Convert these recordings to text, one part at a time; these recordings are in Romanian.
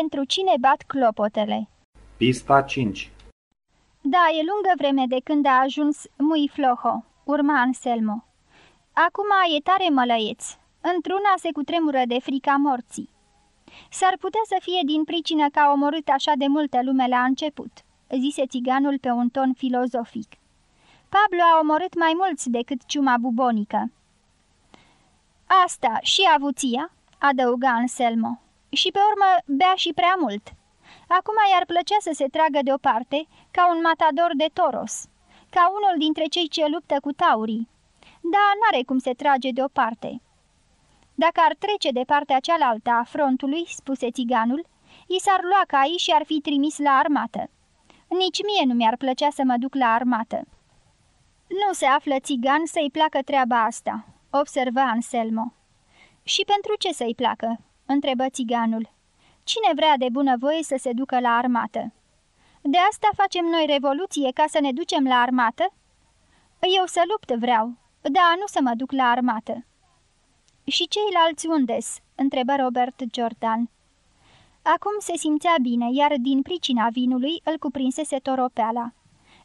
Pentru cine bat clopotele? Pista 5 Da, e lungă vreme de când a ajuns Mui Floho, urma Anselmo. Acum e tare mălăieț. Într-una se cutremură de frica morții. S-ar putea să fie din pricină că a omorât așa de multă lume la început, zise țiganul pe un ton filozofic. Pablo a omorât mai mulți decât ciuma bubonică. Asta și avuția, adăuga Anselmo, și pe urmă bea și prea mult. Acum i-ar plăcea să se tragă deoparte ca un matador de toros, ca unul dintre cei ce luptă cu taurii. Dar n-are cum se trage deoparte. Dacă ar trece de partea cealaltă a frontului, spuse țiganul, i s-ar lua caii și ar fi trimis la armată. Nici mie nu mi-ar plăcea să mă duc la armată. Nu se află țigan să-i placă treaba asta, observă Anselmo. Și pentru ce să-i placă? Întrebă țiganul. Cine vrea de bunăvoie să se ducă la armată? De asta facem noi revoluție ca să ne ducem la armată? Eu să lupt vreau, da, nu să mă duc la armată. Și ceilalți unde-s?" întrebă Robert Jordan. Acum se simțea bine, iar din pricina vinului îl cuprinsese toropeala.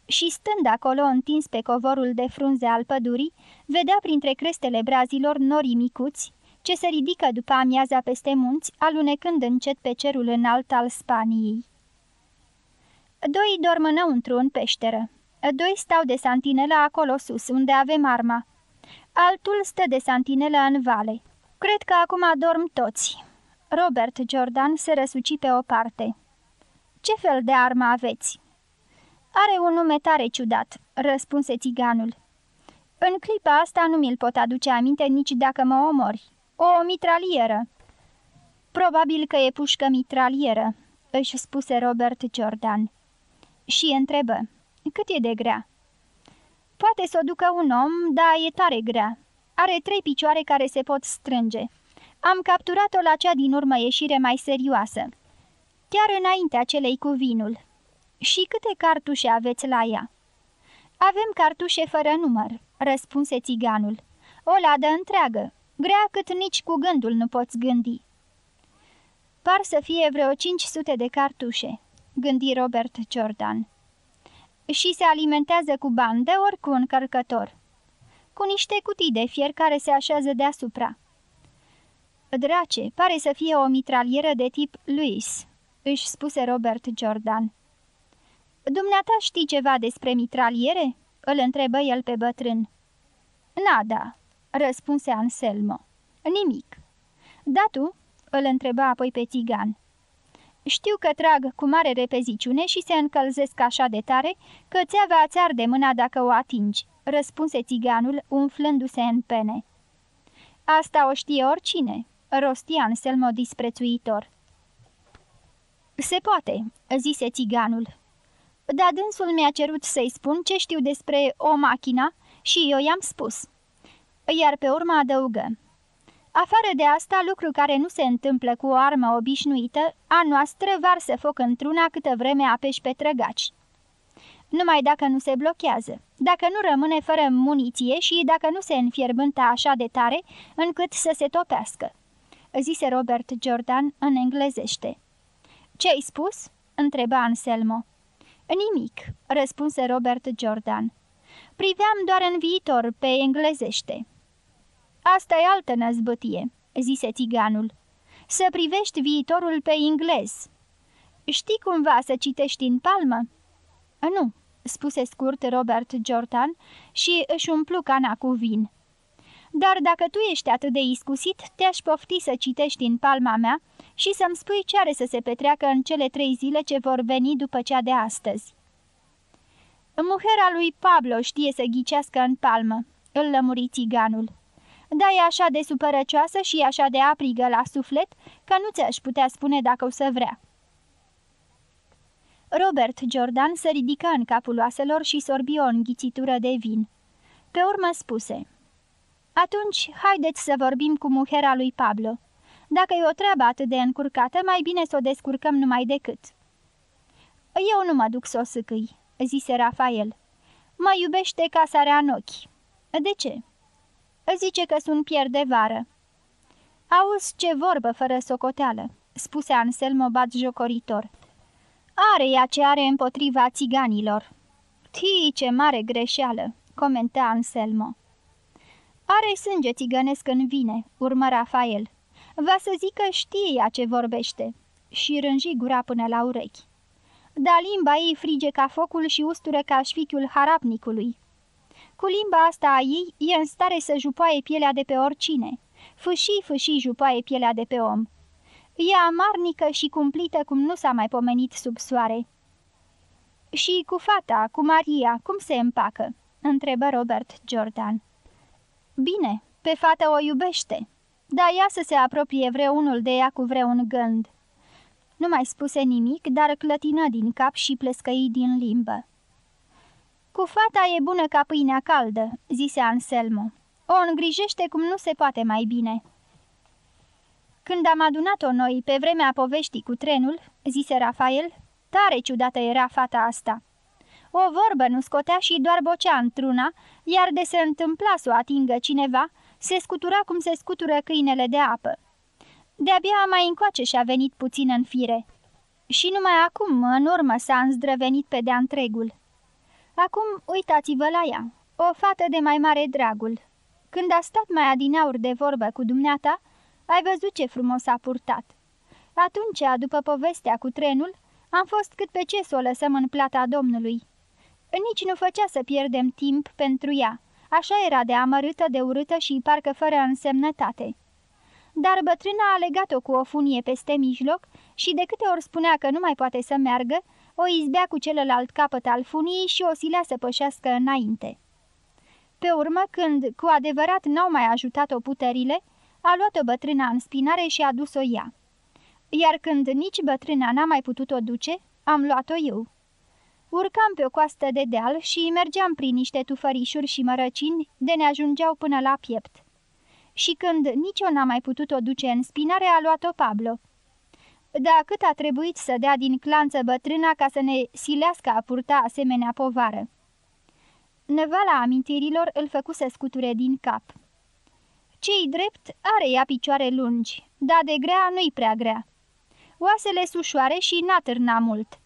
Și stând acolo întins pe covorul de frunze al pădurii, vedea printre crestele brazilor norii micuți, ce se ridică după amiaza peste munți, alunecând încet pe cerul înalt al Spaniei. Doi dorm înăuntru în peșteră. Doi stau de santinelă acolo sus, unde avem arma. Altul stă de santinelă în vale. Cred că acum adorm toți. Robert Jordan se răsuci pe o parte. Ce fel de armă aveți?" Are un nume tare ciudat," răspunse țiganul. În clipa asta nu mi-l pot aduce aminte nici dacă mă omori. O mitralieră." Probabil că e pușcă mitralieră," își spuse Robert Jordan. Și întrebă, cât e de grea?" Poate să o ducă un om, dar e tare grea. Are trei picioare care se pot strânge. Am capturat-o la cea din urmă ieșire mai serioasă. Chiar înaintea celei cu vinul. Și câte cartușe aveți la ea?" Avem cartușe fără număr," răspunse țiganul. O ladă întreagă, grea cât nici cu gândul nu poți gândi." Par să fie vreo 500 de cartușe," gândi Robert Jordan și se alimentează cu bandă ori cu încărcător. Cu niște cutii de fier care se așează deasupra. Drace, pare să fie o mitralieră de tip Louis, își spuse Robert Jordan. Dumneata știi ceva despre mitraliere?" îl întrebă el pe bătrân. Nada," răspunse Anselmo. Nimic." Da tu?" îl întreba apoi pe țigan. Știu că trag cu mare repeziciune și se încălzesc așa de tare că țeava ți arde mâna dacă o atingi, răspunse țiganul, umflându-se în pene. Asta o știe oricine, rosti Anselmo disprețuitor. Se poate, zise țiganul. Dar dânsul mi-a cerut să-i spun ce știu despre o machina și eu i-am spus. Iar pe urmă adăugă. Afară de asta, lucru care nu se întâmplă cu o armă obișnuită, a noastră varsă foc într-una câtă vreme apeși pe trăgaci. Numai dacă nu se blochează, dacă nu rămâne fără muniție și dacă nu se înfierbântă așa de tare încât să se topească, zise Robert Jordan în englezește. Ce-ai spus?" întreba Anselmo. Nimic," răspunse Robert Jordan. Priveam doar în viitor, pe englezește." Asta e altă năzbătie," zise țiganul. Să privești viitorul pe englez." Știi cumva să citești în palmă?" Nu," spuse scurt Robert Jordan și își umplu cana cu vin. Dar dacă tu ești atât de iscusit, te-aș pofti să citești în palma mea și să-mi spui ce are să se petreacă în cele trei zile ce vor veni după cea de astăzi." Muhera lui Pablo știe să ghicească în palmă," îl lămuri țiganul dar e așa de supărăcioasă și așa de aprigă la suflet că nu ți-aș putea spune dacă o să vrea. Robert Jordan se ridică în capul oaselor și sorbi o înghițitură de vin. Pe urmă spuse, Atunci, haideți să vorbim cu muhera lui Pablo. Dacă e o treabă atât de încurcată, mai bine să o descurcăm numai decât." Eu nu mă duc să o sâcâi," zise Rafael. Mă iubește ca sarea în ochi." De ce?" Zice că sunt pierd de vară. Auzi ce vorbă fără socoteală. spuse Anselmo jocoritor. Are ea ce are împotriva țiganilor. Tii, ce mare greșeală, comenta Anselmo. Are sânge țigănesc în vine, urmă Rafael. Va să zică știe ea ce vorbește. Și rânji gura până la urechi. Da limba ei frige ca focul și ustură ca șfichiul harapnicului. Cu limba asta a ei e în stare să jupoaie pielea de pe oricine. Fâșii, fâșii jupoaie pielea de pe om. E amarnică și cumplită cum nu s-a mai pomenit sub soare. Și cu fata, cu Maria, cum se împacă?" întrebă Robert Jordan. Bine, pe fata o iubește, dar ea să se apropie vreunul de ea cu vreun gând." Nu mai spuse nimic, dar clătină din cap și plescăi din limbă. Cu fata e bună ca pâinea caldă," zise Anselmo. O îngrijește cum nu se poate mai bine." Când am adunat-o noi pe vremea poveștii cu trenul," zise Rafael, tare ciudată era fata asta. O vorbă nu scotea și doar bocea într-una, iar de se întâmpla să o atingă cineva, se scutura cum se scutură câinele de apă. De-abia mai încoace și-a venit puțin în fire. Și numai acum, în urmă, s-a înzdrăvenit pe de-a întregul. Acum uitați-vă la ea, o fată de mai mare dragul. Când a stat mai adinaur de vorbă cu dumneata, ai văzut ce frumos a purtat. Atunci, după povestea cu trenul, am fost cât pe ce să o lăsăm în plata Domnului. Nici nu făcea să pierdem timp pentru ea. Așa era de amărâtă, de urâtă și parcă fără însemnătate. Dar bătrâna a legat-o cu o funie peste mijloc și de câte ori spunea că nu mai poate să meargă, o izbea cu celălalt capăt al funiei și o silea să pășească înainte. Pe urmă, când cu adevărat n-au mai ajutat-o puterile, a luat-o bătrâna în spinare și a dus-o ea. Iar când nici bătrâna n-a mai putut-o duce, am luat-o eu. Urcam pe o coastă de deal și mergeam prin niște tufărișuri și mărăcini de ne ajungeau până la piept. Și când nici eu n-am mai putut-o duce în spinare, a luat-o Pablo. Da, cât a trebuit să dea din clanță bătrâna ca să ne silească a purta asemenea povară. Năvala amintirilor îl făcu să scuture din cap. Cei drept are ea picioare lungi, dar de grea nu-i prea grea. Oasele sușoare și n-atârna mult.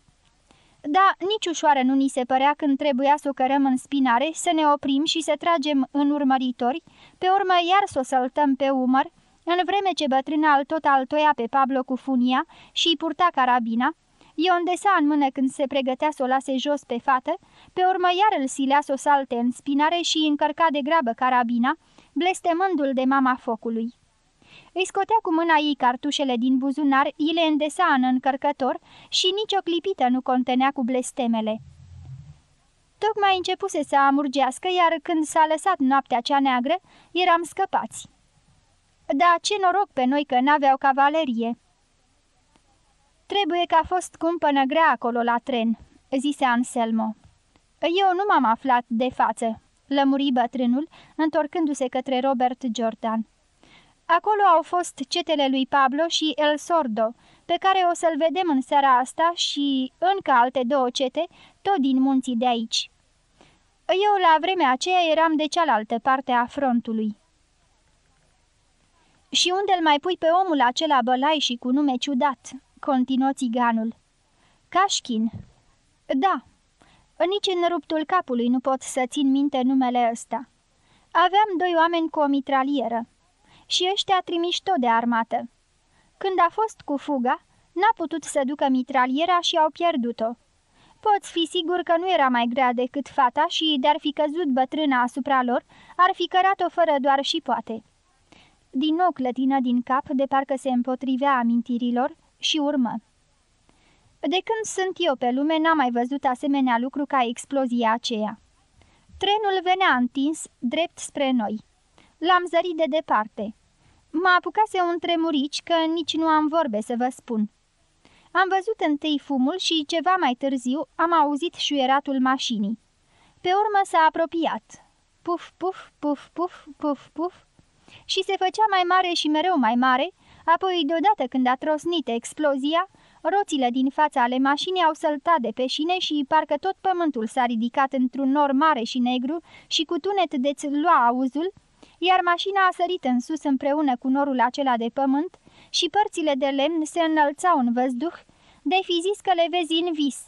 Da, nici ușoară nu ni se părea când trebuia să o cărăm în spinare, să ne oprim și să tragem în urmăritori, pe urmă iar să o săltăm pe umăr, în vreme ce bătrâna al tot altoia pe Pablo cu funia și îi purta carabina, eu îndesa în mână când se pregătea să o lase jos pe fată, pe urmă iar îl silea să o salte în spinare și îi încărca de grabă carabina, blestemându-l de mama focului. Îi scotea cu mâna ei cartușele din buzunar, îi le îndesa în încărcător și nicio clipită nu contenea cu blestemele. Tocmai începuse să amurgească, iar când s-a lăsat noaptea cea neagră, eram scăpați. Da, ce noroc pe noi că n-aveau cavalerie!" Trebuie că a fost cumpănă grea acolo la tren," zise Anselmo. Eu nu m-am aflat de față," lămuri bătrânul, întorcându-se către Robert Jordan. Acolo au fost cetele lui Pablo și El Sordo, pe care o să-l vedem în seara asta și încă alte două cete, tot din munții de aici. Eu la vremea aceea eram de cealaltă parte a frontului. Și unde-l mai pui pe omul acela bălai și cu nume ciudat?" continuă țiganul. Cașchin." Da, nici în ruptul capului nu pot să țin minte numele ăsta. Aveam doi oameni cu o mitralieră și ăștia trimiși tot de armată. Când a fost cu fuga, n-a putut să ducă mitraliera și au pierdut-o. Poți fi sigur că nu era mai grea decât fata și de-ar fi căzut bătrâna asupra lor, ar fi cărat-o fără doar și poate. Din nou clătină din cap, de parcă se împotrivea amintirilor și urmă. De când sunt eu pe lume, n-am mai văzut asemenea lucru ca explozia aceea. Trenul venea întins drept spre noi. L-am zărit de departe. Mă apucase un tremurici că nici nu am vorbe să vă spun. Am văzut întâi fumul și ceva mai târziu am auzit șuieratul mașinii. Pe urmă s-a apropiat. Puf, puf, puf, puf, puf, puf. Și se făcea mai mare și mereu mai mare, apoi deodată când a trosnit explozia, roțile din fața ale mașinii au săltat de pe șine și parcă tot pământul s-a ridicat într-un nor mare și negru și cu tunet de-ți lua auzul, iar mașina a sărit în sus împreună cu norul acela de pământ și părțile de lemn se înălțau în văzduh, de fi zis că le vezi în vis.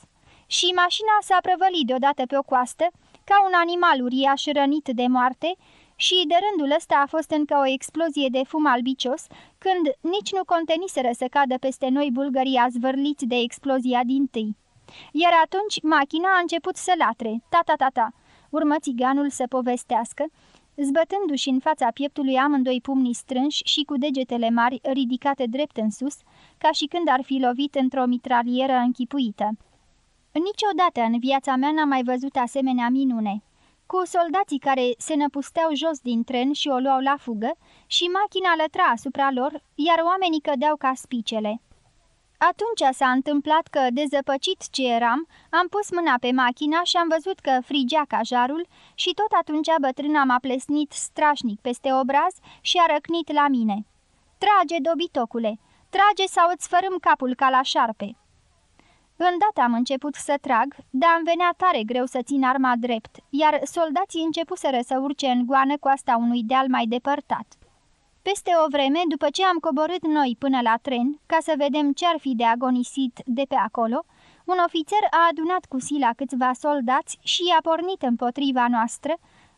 Și mașina s-a prăvălit deodată pe o coastă, ca un animal uriaș rănit de moarte, și de rândul ăsta a fost încă o explozie de fum albicios, când nici nu conteniseră să cadă peste noi bulgării azvârliți de explozia din tâi. Iar atunci machina a început să latre, ta-ta-ta-ta, urmă țiganul să povestească, zbătându-și în fața pieptului amândoi pumnii strânși și cu degetele mari ridicate drept în sus, ca și când ar fi lovit într-o mitralieră închipuită. Niciodată în viața mea n-am mai văzut asemenea minune. Cu soldații care se năpusteau jos din tren și o luau la fugă și machina lătra asupra lor, iar oamenii cădeau ca spicele. Atunci s-a întâmplat că, dezăpăcit ce eram, am pus mâna pe machina și am văzut că frigea ca jarul și tot atunci bătrâna m-a plesnit strașnic peste obraz și a răcnit la mine. Trage, dobitocule! Trage sau îți fărâm capul ca la șarpe!" Îndată am început să trag, dar îmi venea tare greu să țin arma drept, iar soldații începuseră să urce în goană cu asta unui deal mai depărtat. Peste o vreme, după ce am coborât noi până la tren, ca să vedem ce-ar fi de agonisit de pe acolo, un ofițer a adunat cu sila câțiva soldați și i-a pornit împotriva noastră,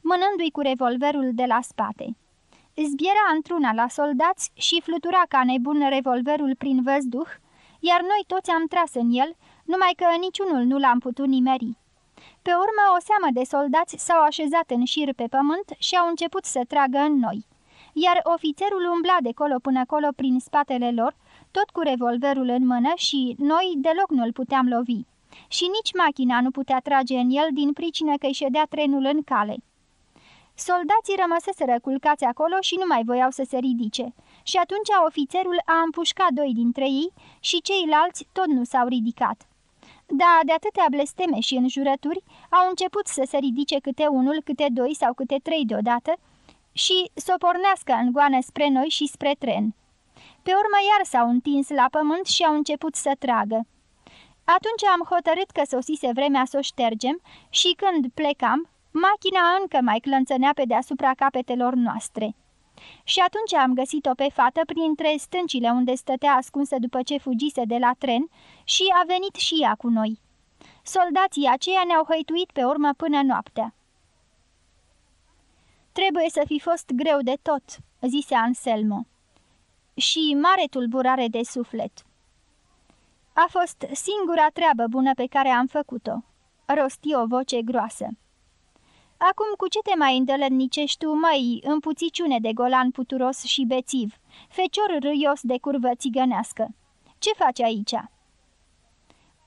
mânându-i cu revolverul de la spate. Zbiera într-una la soldați și flutura ca nebun revolverul prin văzduh, iar noi toți am tras în el, numai că niciunul nu l-am putut nimeri. Pe urmă, o seamă de soldați s-au așezat în șir pe pământ și au început să tragă în noi iar ofițerul umbla de colo până colo prin spatele lor, tot cu revolverul în mână și noi deloc nu-l puteam lovi. Și nici machina nu putea trage în el din pricină că îi ședea trenul în cale. Soldații rămăseseră culcați acolo și nu mai voiau să se ridice. Și atunci ofițerul a împușcat doi dintre ei și ceilalți tot nu s-au ridicat. Da, de atâtea blesteme și înjurături, au început să se ridice câte unul, câte doi sau câte trei deodată, și să o pornească în goană spre noi și spre tren. Pe urmă iar s-au întins la pământ și au început să tragă. Atunci am hotărât că sosise vremea să o ștergem și când plecam, machina încă mai clănțănea pe deasupra capetelor noastre. Și atunci am găsit-o pe fată printre stâncile unde stătea ascunsă după ce fugise de la tren și a venit și ea cu noi. Soldații aceia ne-au hăituit pe urmă până noaptea. Trebuie să fi fost greu de tot," zise Anselmo. Și mare tulburare de suflet. A fost singura treabă bună pe care am făcut-o," rosti o voce groasă. Acum cu ce te mai îndălădnicești tu, măi, împuțiciune de golan puturos și bețiv, fecior râios de curvă țigănească? Ce faci aici?"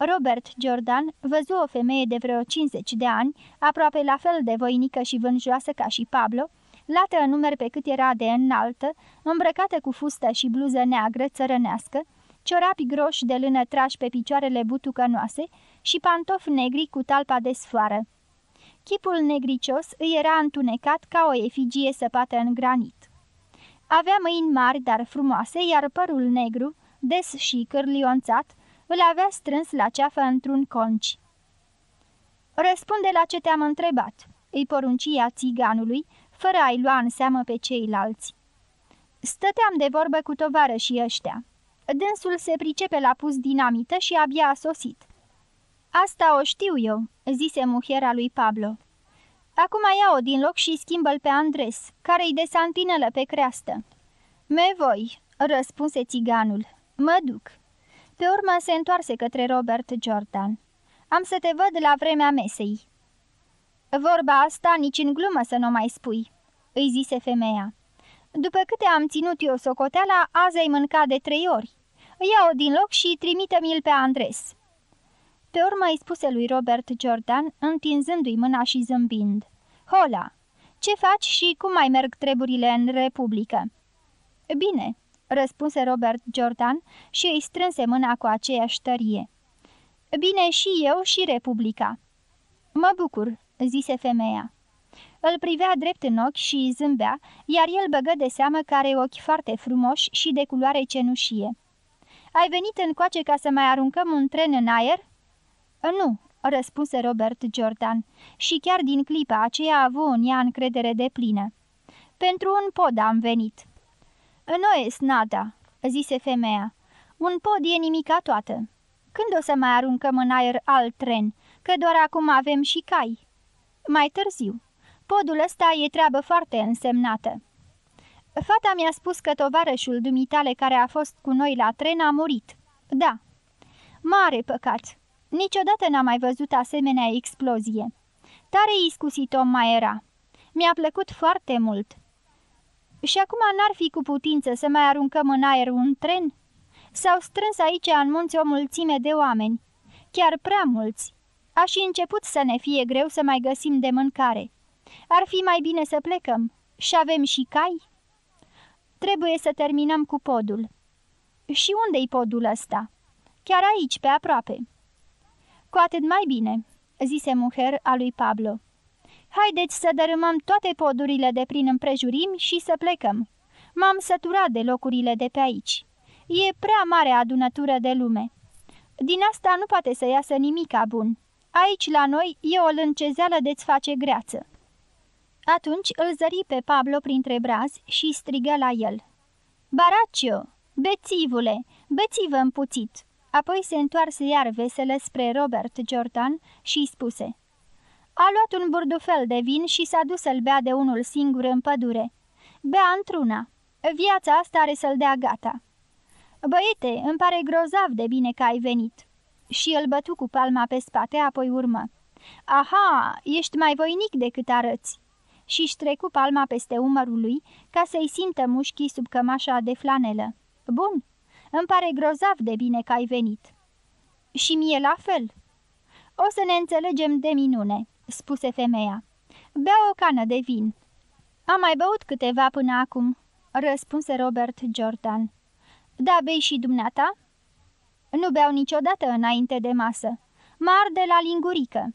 Robert Jordan văzu o femeie de vreo 50 de ani, aproape la fel de voinică și vânjoasă ca și Pablo, lată în număr pe cât era de înaltă, îmbrăcată cu fustă și bluză neagră țărănească, ciorapi groși de lână trași pe picioarele butucănoase și pantofi negri cu talpa de sfoară. Chipul negricios îi era întunecat ca o efigie săpată în granit. Avea mâini mari, dar frumoase, iar părul negru, des și cârlionțat, îl avea strâns la ceafă într-un conci. Răspunde la ce te-am întrebat," îi poruncia țiganului, fără a-i lua în seamă pe ceilalți. Stăteam de vorbă cu și ăștia. Dânsul se pricepe la pus dinamită și abia a sosit. Asta o știu eu," zise muhera lui Pablo. Acum ia-o din loc și schimbă-l pe Andres, care-i de santinelă pe creastă." Me voi," răspunse țiganul. Mă duc." Pe urmă se întoarse către Robert Jordan. Am să te văd la vremea mesei." Vorba asta nici în glumă să nu mai spui," îi zise femeia. După câte am ținut eu socoteala, azi ai mâncat de trei ori. Ia-o din loc și trimite-mi-l pe Andres." Pe urmă îi spuse lui Robert Jordan, întinzându-i mâna și zâmbind. Hola! Ce faci și cum mai merg treburile în Republică?" Bine," răspunse Robert Jordan și îi strânse mâna cu aceeași tărie. Bine și eu și Republica." Mă bucur," zise femeia. Îl privea drept în ochi și zâmbea, iar el băgă de seamă că are ochi foarte frumoși și de culoare cenușie. Ai venit încoace ca să mai aruncăm un tren în aer?" Nu," răspunse Robert Jordan, și chiar din clipa aceea a avut în ea încredere de plină. Pentru un pod am venit." Nu e snada," zise femeia. Un pod e nimica toată. Când o să mai aruncăm în aer alt tren, că doar acum avem și cai? Mai târziu. Podul ăsta e treabă foarte însemnată. Fata mi-a spus că tovarășul dumitale care a fost cu noi la tren a murit. Da. Mare păcat. Niciodată n-am mai văzut asemenea explozie. Tare iscusit om mai era. Mi-a plăcut foarte mult. Și acum n-ar fi cu putință să mai aruncăm în aer un tren? S-au strâns aici în munți o mulțime de oameni, chiar prea mulți. A și început să ne fie greu să mai găsim de mâncare. Ar fi mai bine să plecăm. Și avem și cai? Trebuie să terminăm cu podul. Și unde-i podul ăsta? Chiar aici, pe aproape. Cu atât mai bine, zise muher a lui Pablo. Haideți să dărâmăm toate podurile de prin împrejurim și să plecăm. M-am săturat de locurile de pe aici. E prea mare adunătură de lume. Din asta nu poate să iasă nimica bun. Aici, la noi, e o lâncezeală de-ți face greață. Atunci îl zări pe Pablo printre brazi și strigă la el. Baracio, bețivule, bețivă împuțit! Apoi se întoarse iar veselă spre Robert Jordan și îi spuse A luat un burdufel de vin și s-a dus să-l bea de unul singur în pădure. Bea într-una. Viața asta are să-l dea gata. Băiete, îmi pare grozav de bine că ai venit." Și îl bătu cu palma pe spate, apoi urmă. Aha, ești mai voinic decât arăți." Și-și trecu palma peste umărul lui ca să-i simtă mușchii sub cămașa de flanelă. Bun, îmi pare grozav de bine că ai venit." Și mie la fel." O să ne înțelegem de minune," spuse femeia. Bea o cană de vin." Am mai băut câteva până acum," răspunse Robert Jordan. Da, bei și dumneata?" Nu beau niciodată înainte de masă. Mar de la lingurică."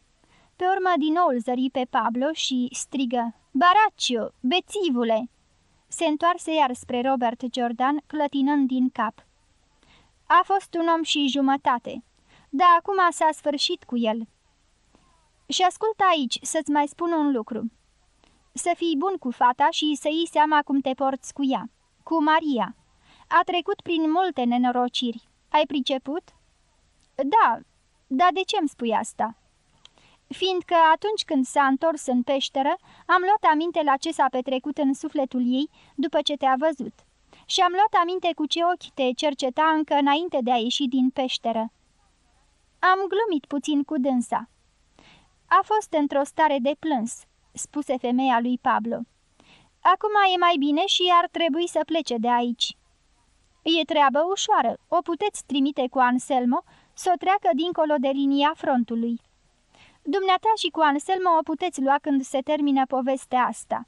Pe urmă din nou îl zări pe Pablo și strigă, Baracio, bețivule!" Se întoarse iar spre Robert Jordan, clătinând din cap. A fost un om și jumătate, dar acum s-a sfârșit cu el. Și ascultă aici să-ți mai spun un lucru. Să fii bun cu fata și să iei seama cum te porți cu ea, cu Maria. A trecut prin multe nenorociri. Ai priceput?" Da, dar de ce îmi spui asta?" Fiindcă atunci când s-a întors în peșteră, am luat aminte la ce s-a petrecut în sufletul ei după ce te-a văzut. Și am luat aminte cu ce ochi te cerceta încă înainte de a ieși din peșteră. Am glumit puțin cu dânsa. A fost într-o stare de plâns, spuse femeia lui Pablo. Acum e mai bine și ar trebui să plece de aici. E treabă ușoară, o puteți trimite cu Anselmo să o treacă dincolo de linia frontului. Dumneata și cu Anselmo o puteți lua când se termină povestea asta."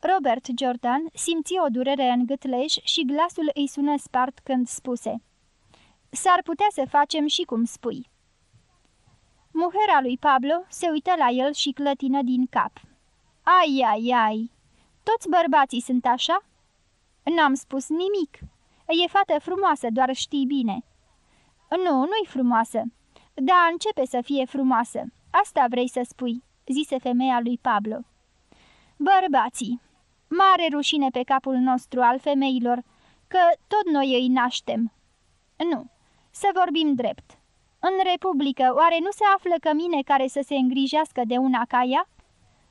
Robert Jordan simți o durere în gâtleș și glasul îi sună spart când spuse S-ar putea să facem și cum spui." Muhera lui Pablo se uită la el și clătină din cap. Ai, ai, ai! Toți bărbații sunt așa?" N-am spus nimic. E fată frumoasă, doar știi bine." Nu, nu-i frumoasă. Da, începe să fie frumoasă. Asta vrei să spui," zise femeia lui Pablo. Bărbații! Mare rușine pe capul nostru al femeilor, că tot noi îi naștem." Nu, să vorbim drept. În Republică, oare nu se află cămine care să se îngrijească de una ca ea?"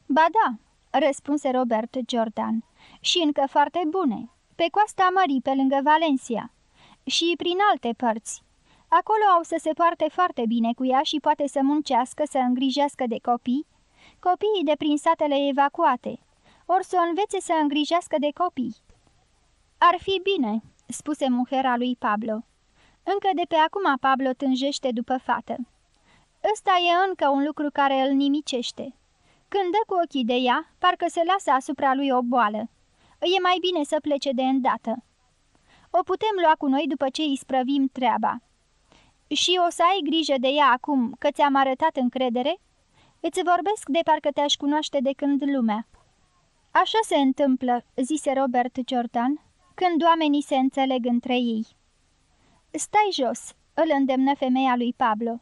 Ba da," răspunse Robert Jordan, și încă foarte bune pe coasta mării, pe lângă Valencia și prin alte părți. Acolo au să se poarte foarte bine cu ea și poate să muncească, să îngrijească de copii, copiii de prin satele evacuate, ori să o învețe să îngrijească de copii. Ar fi bine, spuse muhera lui Pablo. Încă de pe acum Pablo tânjește după fată. Ăsta e încă un lucru care îl nimicește. Când dă cu ochii de ea, parcă se lasă asupra lui o boală e mai bine să plece de îndată. O putem lua cu noi după ce îi sprăvim treaba. Și o să ai grijă de ea acum că ți-am arătat încredere? Îți vorbesc de parcă te-aș cunoaște de când lumea. Așa se întâmplă, zise Robert Jordan, când oamenii se înțeleg între ei. Stai jos, îl îndemnă femeia lui Pablo.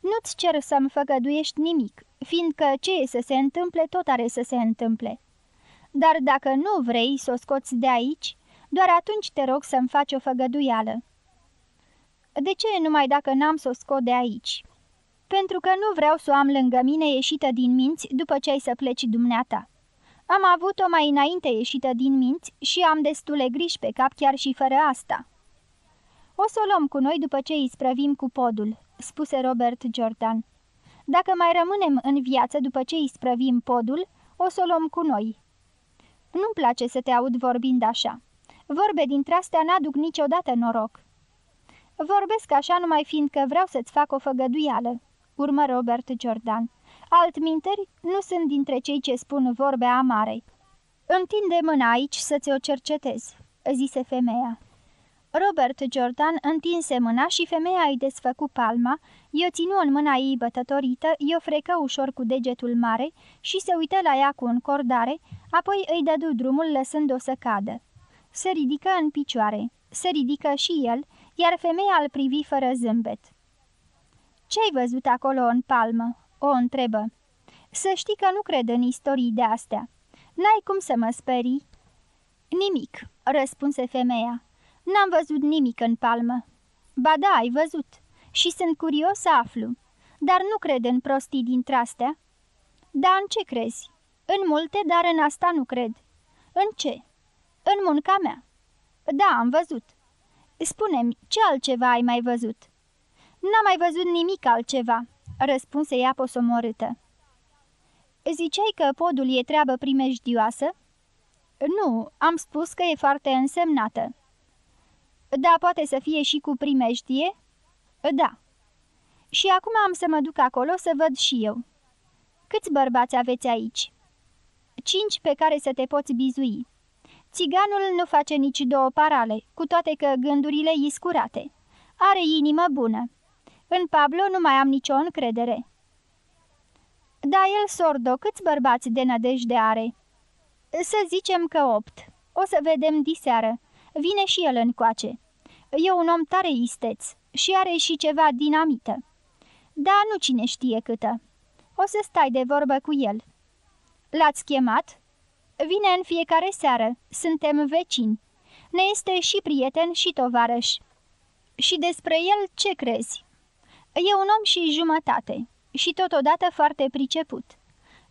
Nu-ți cer să-mi făgăduiești nimic, fiindcă ce e să se întâmple, tot are să se întâmple. Dar dacă nu vrei să o scoți de aici, Doar atunci te rog să-mi faci o făgăduială." De ce numai dacă n-am să o scot de aici?" Pentru că nu vreau să o am lângă mine ieșită din minți după ce ai să pleci dumneata. Am avut-o mai înainte ieșită din minți și am destule griji pe cap chiar și fără asta." O să o luăm cu noi după ce îi sprăvim cu podul," spuse Robert Jordan. Dacă mai rămânem în viață după ce îi sprăvim podul, o să o luăm cu noi." Nu-mi place să te aud vorbind așa. Vorbe dintre astea n-aduc niciodată noroc." Vorbesc așa numai fiindcă vreau să-ți fac o făgăduială," urmă Robert Jordan. Altminteri, nu sunt dintre cei ce spun vorbe amare." Întinde mâna aici să ți-o cercetez," zise femeia. Robert Jordan întinse mâna și femeia îi desfăcu palma, i-o ținu în mâna ei bătătorită, i-o frecă ușor cu degetul mare și se uită la ea cu încordare, apoi îi dădu drumul lăsând-o să cadă. Se ridică în picioare, se ridică și el, iar femeia îl privi fără zâmbet. Ce-ai văzut acolo în palmă?" o întrebă. Să știi că nu cred în istorii de astea. N-ai cum să mă sperii?" Nimic," răspunse femeia. N-am văzut nimic în palmă." Ba da, ai văzut. Și sunt curios să aflu. Dar nu cred în prostii dintre astea." Da, în ce crezi?" În multe, dar în asta nu cred." În ce?" În munca mea." Da, am văzut." Spune-mi, ce altceva ai mai văzut?" N-am mai văzut nimic altceva," răspunse ea posomorâtă. Ziceai că podul e treabă primejdioasă?" Nu, am spus că e foarte însemnată." Da, poate să fie și cu primejdie?" Da." Și acum am să mă duc acolo să văd și eu." Câți bărbați aveți aici?" Cinci pe care să te poți bizui." Țiganul nu face nici două parale, cu toate că gândurile i scurate. Are inimă bună. În Pablo nu mai am nicio încredere." Da, el sordo, câți bărbați de nădejde are?" Să zicem că opt. O să vedem diseară. Vine și el încoace. E un om tare isteț și are și ceva dinamită. Da, nu cine știe câtă. O să stai de vorbă cu el. L-ați chemat?" Vine în fiecare seară. Suntem vecini. Ne este și prieten și tovarăș." Și despre el ce crezi?" E un om și jumătate și totodată foarte priceput.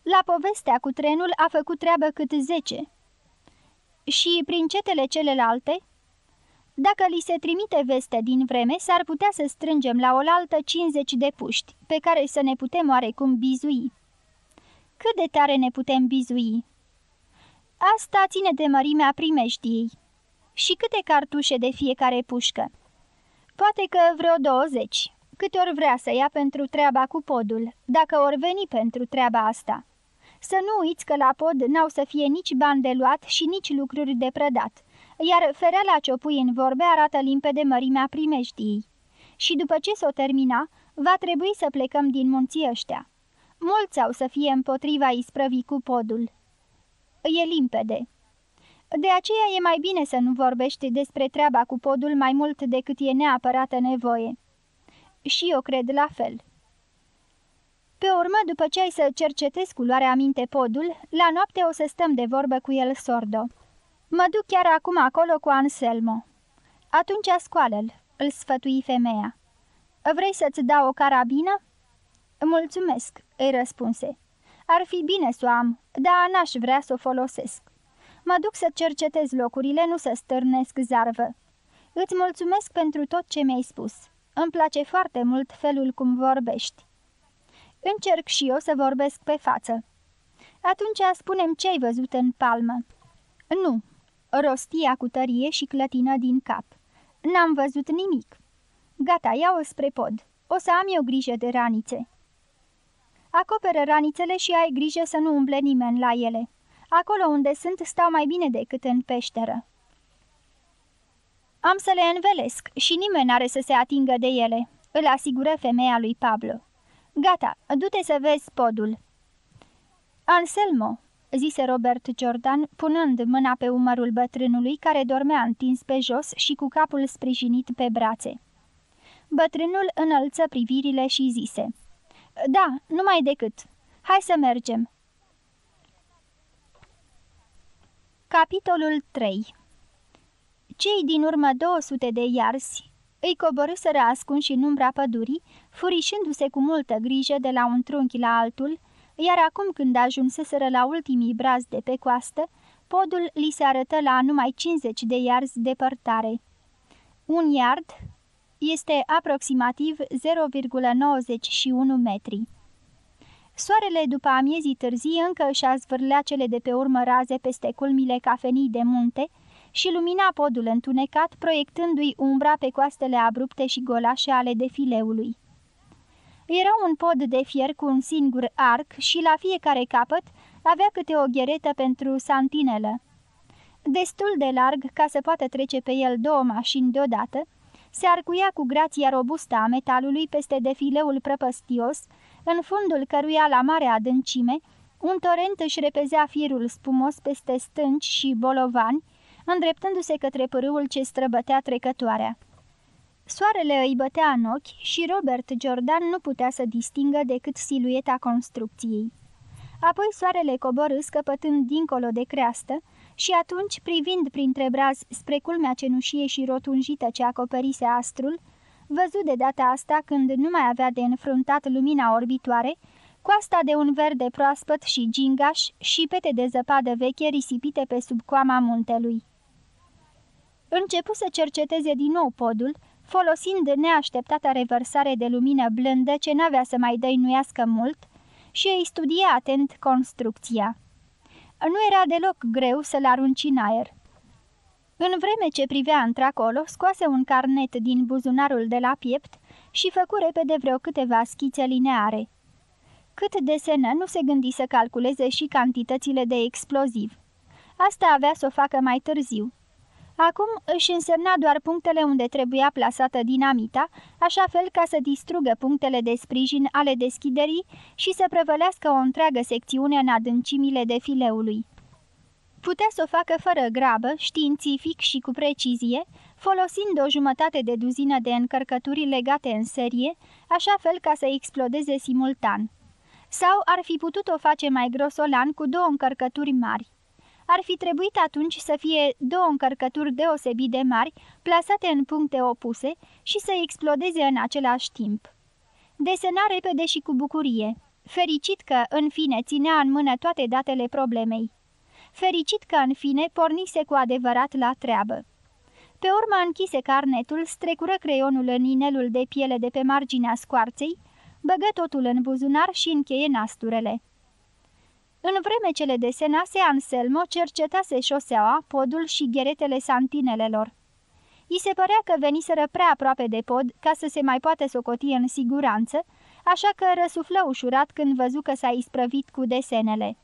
La povestea cu trenul a făcut treabă cât zece. Și prin cetele celelalte? Dacă li se trimite veste din vreme, s-ar putea să strângem la oaltă 50 de puști, pe care să ne putem oarecum bizui. Cât de tare ne putem bizui? Asta ține de mărimea primejdiei. Și câte cartușe de fiecare pușcă? Poate că vreo 20 câte ori vrea să ia pentru treaba cu podul, dacă ori veni pentru treaba asta. Să nu uiți că la pod n-au să fie nici bani de luat și nici lucruri de prădat, iar fereala ce o pui în vorbe arată limpede mărimea primejdiei. Și după ce s-o termina, va trebui să plecăm din munții ăștia. Mulți au să fie împotriva isprăvii cu podul. E limpede. De aceea e mai bine să nu vorbești despre treaba cu podul mai mult decât e neapărată nevoie. Și eu cred la fel. Pe urmă, după ce ai să cercetezi cu luarea aminte podul, la noapte o să stăm de vorbă cu el sordo. Mă duc chiar acum acolo cu Anselmo. Atunci scoală-l, îl sfătui femeia. Vrei să-ți dau o carabină? Mulțumesc, îi răspunse. Ar fi bine să o am, dar n-aș vrea să o folosesc. Mă duc să cercetez locurile, nu să stârnesc zarvă. Îți mulțumesc pentru tot ce mi-ai spus. Îmi place foarte mult felul cum vorbești. Încerc și eu să vorbesc pe față. Atunci spunem ce ai văzut în palmă. Nu, rostia cu tărie și clătină din cap. N-am văzut nimic. Gata, ia-o spre pod. O să am eu grijă de ranițe. Acoperă ranițele și ai grijă să nu umble nimeni la ele. Acolo unde sunt stau mai bine decât în peșteră. Am să le învelesc și nimeni n-are să se atingă de ele, îl asigură femeia lui Pablo. Gata, du-te să vezi podul. Anselmo, zise Robert Jordan, punând mâna pe umărul bătrânului care dormea întins pe jos și cu capul sprijinit pe brațe. Bătrânul înălță privirile și zise, Da, numai decât. Hai să mergem." Capitolul 3 Cei din urmă 200 de iarzi îi coborâsără ascunși în umbra pădurii, furișându-se cu multă grijă de la un trunchi la altul, iar acum când ajunseseră la ultimii brazi de pe coastă, podul li se arătă la numai 50 de iarzi departare. Un iard este aproximativ 0,91 metri. Soarele după amiezii târzii încă își zvârlea cele de pe urmă raze peste culmile cafenii de munte și lumina podul întunecat, proiectându-i umbra pe coastele abrupte și golașe ale defileului. Era un pod de fier cu un singur arc și la fiecare capăt avea câte o gheretă pentru santinelă. Destul de larg ca să poată trece pe el două mașini deodată, se arcuia cu grația robustă a metalului peste defileul prăpăstios, în fundul căruia la mare adâncime, un torent își repezea firul spumos peste stânci și bolovani, îndreptându-se către pârâul ce străbătea trecătoarea. Soarele îi bătea în ochi și Robert Jordan nu putea să distingă decât silueta construcției. Apoi soarele coborâ scăpătând dincolo de creastă și atunci, privind printre braz spre culmea cenușie și rotunjită ce acoperise astrul, văzut de data asta când nu mai avea de înfruntat lumina orbitoare, coasta de un verde proaspăt și gingaș și pete de zăpadă veche risipite pe sub coama muntelui. Începu să cerceteze din nou podul, folosind neașteptata revărsare de lumină blândă ce n-avea să mai dăinuiască mult și îi studia atent construcția. Nu era deloc greu să-l arunci în aer. În vreme ce privea într-acolo, scoase un carnet din buzunarul de la piept și făcu repede vreo câteva schițe lineare. Cât desenă, nu se gândi să calculeze și cantitățile de exploziv. Asta avea să o facă mai târziu. Acum își însemna doar punctele unde trebuia plasată dinamita, așa fel ca să distrugă punctele de sprijin ale deschiderii și să prăvălească o întreagă secțiune în adâncimile defileului. Putea să o facă fără grabă, științific și cu precizie, folosind o jumătate de duzină de încărcături legate în serie, așa fel ca să explodeze simultan. Sau ar fi putut-o face mai grosolan cu două încărcături mari ar fi trebuit atunci să fie două încărcături deosebit de mari, plasate în puncte opuse și să explodeze în același timp. Desena repede și cu bucurie, fericit că, în fine, ținea în mână toate datele problemei. Fericit că, în fine, pornise cu adevărat la treabă. Pe urmă închise carnetul, strecură creionul în inelul de piele de pe marginea scoarței, băgă totul în buzunar și încheie nasturele. În vreme ce le desenase, Anselmo cercetase șoseaua, podul și gheretele santinelelor. I se părea că veniseră prea aproape de pod ca să se mai poate socoti în siguranță, așa că răsuflă ușurat când văzu că s-a isprăvit cu desenele.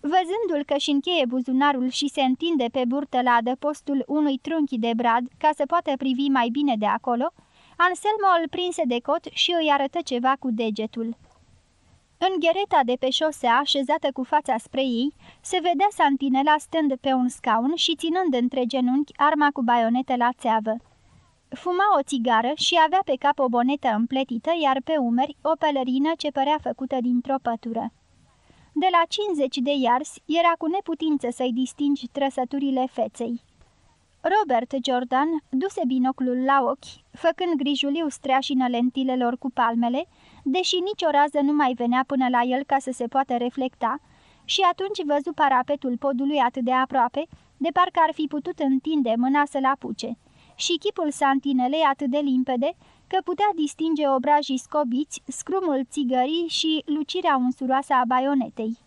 Văzându-l că și încheie buzunarul și se întinde pe burtă la adăpostul unui trunchi de brad ca să poată privi mai bine de acolo, Anselmo îl prinse de cot și îi arătă ceva cu degetul. În ghereta de pe șosea, așezată cu fața spre ei, se vedea santinela stând pe un scaun și ținând între genunchi arma cu baionete la țeavă. Fuma o țigară și avea pe cap o bonetă împletită, iar pe umeri o pelerină ce părea făcută dintr-o pătură. De la 50 de iarzi era cu neputință să-i distingi trăsăturile feței. Robert Jordan duse binoclul la ochi, făcând grijuliu streașină lentilelor cu palmele, deși nicio rază nu mai venea până la el ca să se poată reflecta, și atunci văzu parapetul podului atât de aproape, de parcă ar fi putut întinde mâna să-l apuce, și chipul santinelei atât de limpede, că putea distinge obrajii scobiți, scrumul țigării și lucirea unsuroasă a baionetei.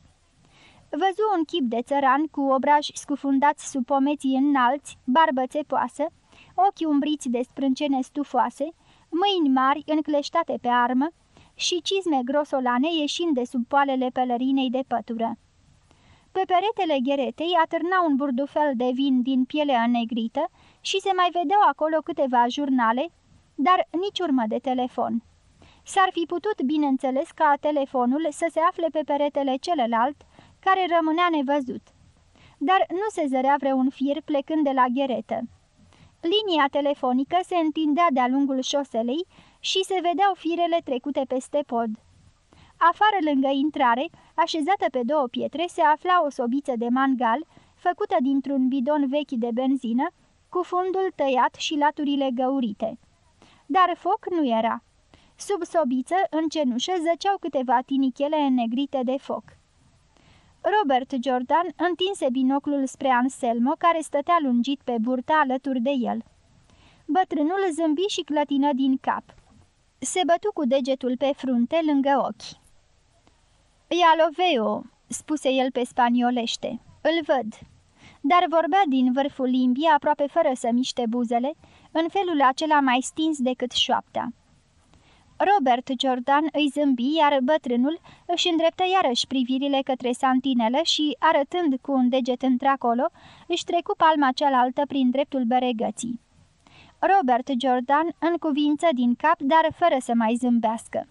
Văzu un chip de țăran cu obraji scufundați sub pomeții înalți, barbă țepoasă, ochi umbriți de sprâncene stufoase, mâini mari încleștate pe armă și cizme grosolane ieșind de sub poalele pelerinei de pătură. Pe peretele gheretei atârna un burdufel de vin din piele înnegrită și se mai vedeau acolo câteva jurnale, dar nici urmă de telefon. S-ar fi putut, bineînțeles, ca telefonul să se afle pe peretele celălalt, care rămânea nevăzut. Dar nu se zărea vreun fir plecând de la gheretă. Linia telefonică se întindea de-a lungul șoselei și se vedeau firele trecute peste pod. Afară lângă intrare, așezată pe două pietre, se afla o sobiță de mangal, făcută dintr-un bidon vechi de benzină, cu fundul tăiat și laturile găurite. Dar foc nu era. Sub sobiță, în cenușă, zăceau câteva tinichele negrite de foc. Robert Jordan întinse binoclul spre Anselmo, care stătea lungit pe burta alături de el. Bătrânul zâmbi și clătină din cap. Se bătu cu degetul pe frunte lângă ochi. Ia loveo, spuse el pe spaniolește. Îl văd. Dar vorbea din vârful limbii, aproape fără să miște buzele, în felul acela mai stins decât șoaptea. Robert Jordan îi zâmbi, iar bătrânul își îndreptă iarăși privirile către santinele și, arătând cu un deget într-acolo, își trecu palma cealaltă prin dreptul beregății. Robert Jordan în cuvință din cap, dar fără să mai zâmbească.